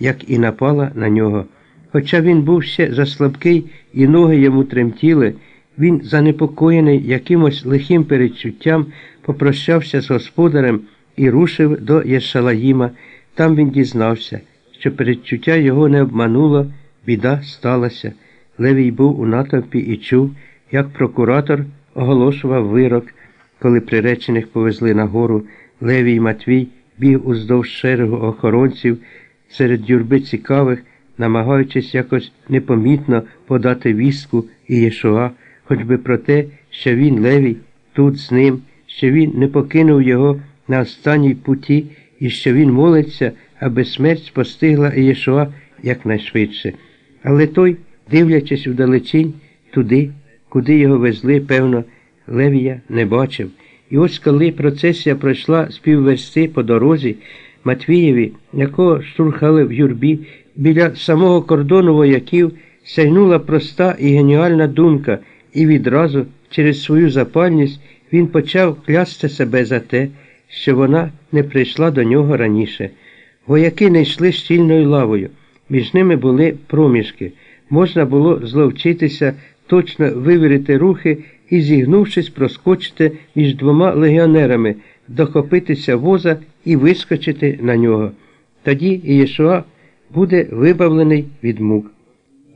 як і напала на нього. Хоча він був ще заслабкий і ноги йому тремтіли, він, занепокоєний якимось лихим передчуттям, попрощався з господарем і рушив до Єшалаїма. Там він дізнався, що передчуття його не обмануло, біда сталася. Левій був у натовпі і чув, як прокуратор оголошував вирок, коли приречених повезли на гору. Левій Матвій біг уздовж шерегу охоронців серед юрби цікавих, намагаючись якось непомітно подати вістку і Єшуа, хоч би про те, що він Левій тут з ним, що він не покинув його на останній путі і що він молиться, аби смерть спостигла Єшуа якнайшвидше. Але той, дивлячись вдалечінь, туди, куди його везли, певно, Левія не бачив. І ось коли процесія пройшла з півверсти по дорозі, Матвієві, якого штурхали в юрбі, біля самого кордону вояків сягнула проста і геніальна думка, і відразу, через свою запальність, він почав клясти себе за те, що вона не прийшла до нього раніше. Вояки не йшли щільною лавою, між ними були проміжки. Можна було зловчитися, точно вивірити рухи і, зігнувшись, проскочити між двома легіонерами, дохопитися воза і вискочити на нього. Тоді Ієшуа буде вибавлений від мук.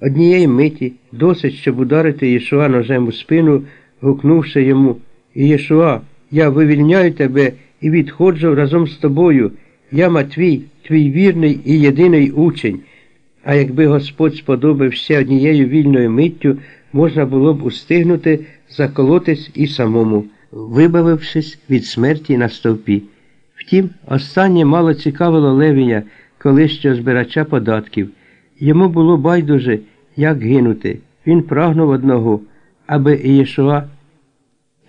Однієї миті досить, щоб ударити Єшуа ножем у спину, гукнувши йому Ієшуа, я вивільняю тебе і відходжу разом з тобою. Я Матвій, твій вірний і єдиний учень. А якби Господь сподобав ще однією вільною миттю, можна було б устигнути заколотись і самому, вибавившись від смерті на стовпі. Втім, останнє мало цікавило Левія, колишнього збирача податків. Йому було байдуже, як гинути. Він прагнув одного, аби Ієшуа,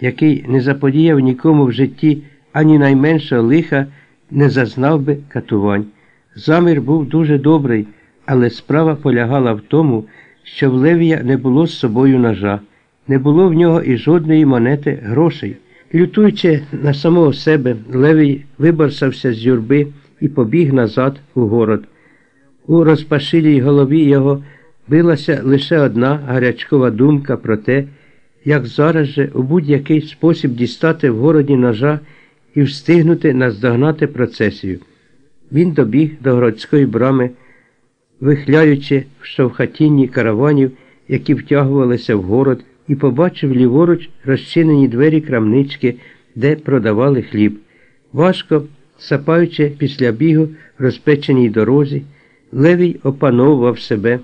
який не заподіяв нікому в житті ані найменшого лиха, не зазнав би катувань. Замір був дуже добрий, але справа полягала в тому, що в Левія не було з собою ножа, не було в нього і жодної монети грошей. Лютуючи на самого себе, Левій виборсався з юрби і побіг назад у город. У розпашилій голові його билася лише одна гарячкова думка про те, як зараз же у будь-який спосіб дістати в городі ножа і встигнути наздогнати процесію. Він добіг до городської брами, вихляючи в шовхатінні караванів, які втягувалися в город, і побачив ліворуч розчинені двері крамнички, де продавали хліб. Важко, сапаючи після бігу в розпеченій дорозі, Левій опановував себе,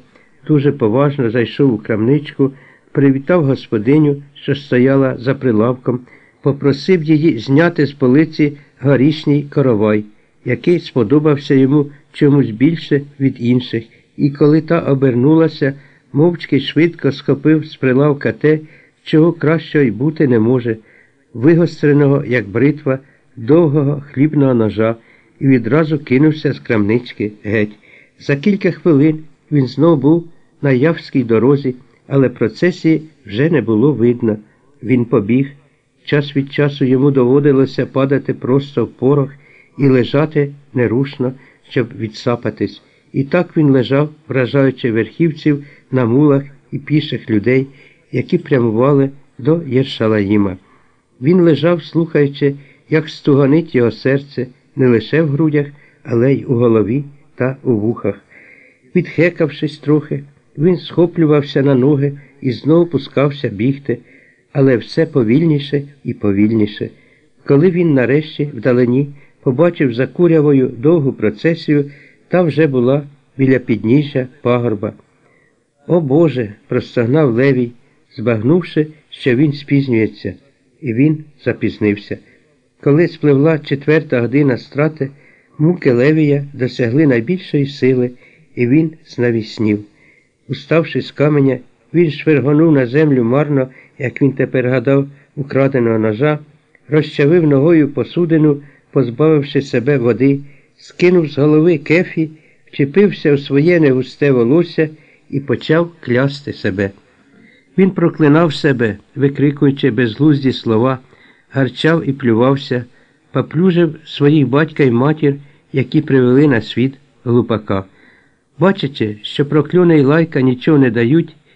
дуже поважно зайшов у крамничку, привітав господиню, що стояла за прилавком, попросив її зняти з полиці горішній коровай, який сподобався йому чомусь більше від інших, і коли та обернулася, мовчки швидко схопив з прилавка те, чого кращого й бути не може, вигостреного, як бритва, довгого хлібного ножа, і відразу кинувся з крамнички геть. За кілька хвилин він знов був на явській дорозі, але процесії вже не було видно. Він побіг. Час від часу йому доводилося падати просто в порох і лежати нерушно, щоб відсапатись. І так він лежав, вражаючи верхівців на мулах і піших людей, які прямували до Єршалаїма. Він лежав, слухаючи, як стуганить його серце не лише в грудях, але й у голові та у вухах. Відхекавшись трохи, він схоплювався на ноги і знову пускався бігти, але все повільніше і повільніше. Коли він нарешті вдалині побачив за курявою довгу процесію, та вже була біля підніжжя пагорба. О Боже, простогнав Левій, збагнувши, що він спізнюється, і він запізнився. Коли спливла четверта година страти, муки Левія досягли найбільшої сили, і він знавіснів. Уставши з каменя, він швиргонув на землю марно, як він тепер гадав, украденого ножа, розчавив ногою посудину, позбавивши себе води, скинув з голови кефі, вчепився у своє негусте волосся і почав клясти себе. Він проклинав себе, викрикуючи безглузді слова, гарчав і плювався, поплюжив своїх батька й матір, які привели на світ глупака. Бачачи, що прокльони й лайка нічого не дають,